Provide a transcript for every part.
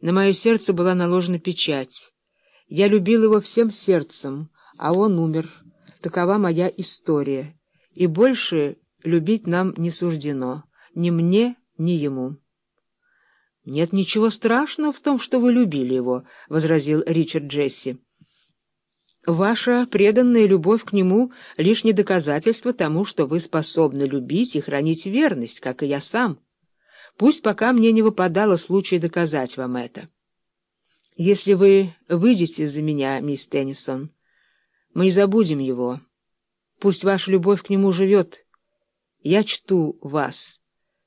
На мое сердце была наложена печать. Я любил его всем сердцем, а он умер. Такова моя история. И больше любить нам не суждено. Ни мне, ни ему. — Нет ничего страшного в том, что вы любили его, — возразил Ричард Джесси. — Ваша преданная любовь к нему — лишь не доказательство тому, что вы способны любить и хранить верность, как и я сам. Пусть пока мне не выпадало случая доказать вам это. Если вы выйдете за меня, мисс Теннисон, мы не забудем его. Пусть ваша любовь к нему живет. Я чту вас,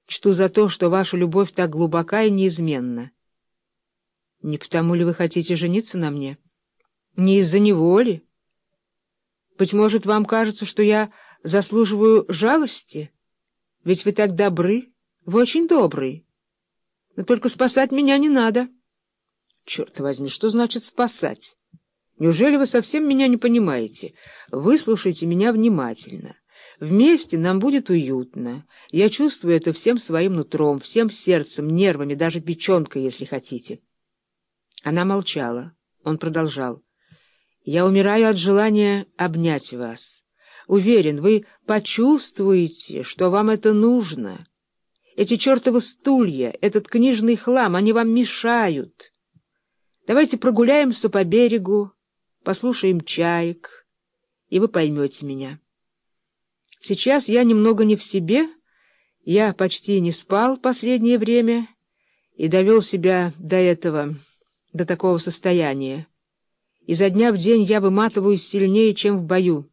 чту за то, что ваша любовь так глубока и неизменна. Не потому ли вы хотите жениться на мне? Не из-за него ли? Быть может, вам кажется, что я заслуживаю жалости? Ведь вы так добры. Вы очень добрый. Но только спасать меня не надо. Черт возьми, что значит спасать? Неужели вы совсем меня не понимаете? Выслушайте меня внимательно. Вместе нам будет уютно. Я чувствую это всем своим нутром, всем сердцем, нервами, даже печенкой, если хотите. Она молчала. Он продолжал. Я умираю от желания обнять вас. Уверен, вы почувствуете, что вам это нужно. Эти чертовы стулья, этот книжный хлам, они вам мешают. Давайте прогуляемся по берегу, послушаем чаек, и вы поймете меня. Сейчас я немного не в себе, я почти не спал последнее время и довел себя до этого, до такого состояния. Изо дня в день я выматываюсь сильнее, чем в бою.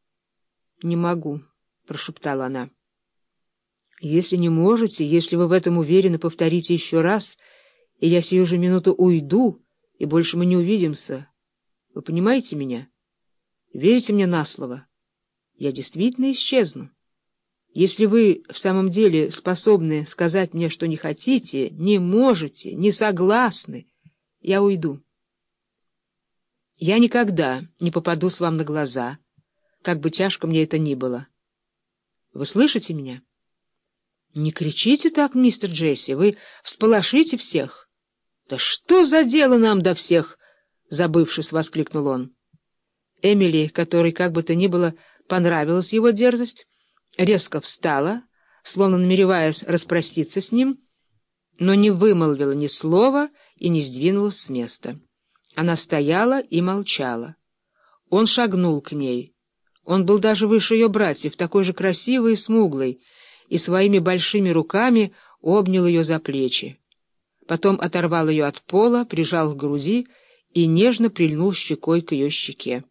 — Не могу, — прошептала она. Если не можете, если вы в этом уверены, повторите еще раз, и я сию же минуту уйду, и больше мы не увидимся. Вы понимаете меня? Верите мне на слово? Я действительно исчезну. Если вы в самом деле способны сказать мне, что не хотите, не можете, не согласны, я уйду. Я никогда не попадусь вам на глаза, как бы тяжко мне это ни было. Вы слышите меня? — Не кричите так, мистер Джесси, вы всполошите всех. — Да что за дело нам до всех? — забывшись, воскликнул он. Эмили, которой как бы то ни было понравилась его дерзость, резко встала, словно намереваясь распроститься с ним, но не вымолвила ни слова и не сдвинулась с места. Она стояла и молчала. Он шагнул к ней. Он был даже выше ее братьев, такой же красивый и смуглый, и своими большими руками обнял ее за плечи. Потом оторвал ее от пола, прижал к груди и нежно прильнул щекой к ее щеке.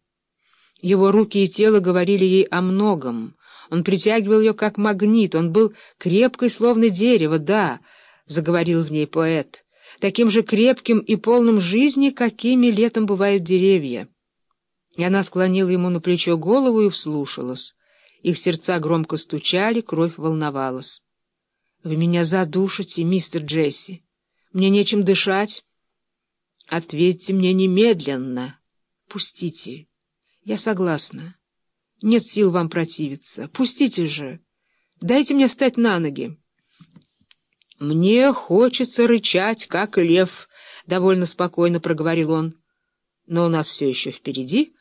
Его руки и тело говорили ей о многом. Он притягивал ее как магнит, он был крепкой, словно дерево, да, — заговорил в ней поэт, — таким же крепким и полным жизни, какими летом бывают деревья. И она склонила ему на плечо голову и вслушалась. Их сердца громко стучали, кровь волновалась. — Вы меня задушите, мистер Джесси. Мне нечем дышать. — Ответьте мне немедленно. Пустите. Я согласна. Нет сил вам противиться. Пустите же. Дайте мне встать на ноги. — Мне хочется рычать, как лев, — довольно спокойно проговорил он. — Но у нас все еще впереди.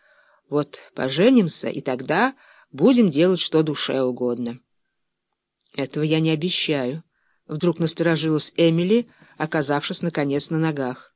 Вот поженимся, и тогда... Будем делать, что душе угодно. Этого я не обещаю. Вдруг насторожилась Эмили, оказавшись, наконец, на ногах.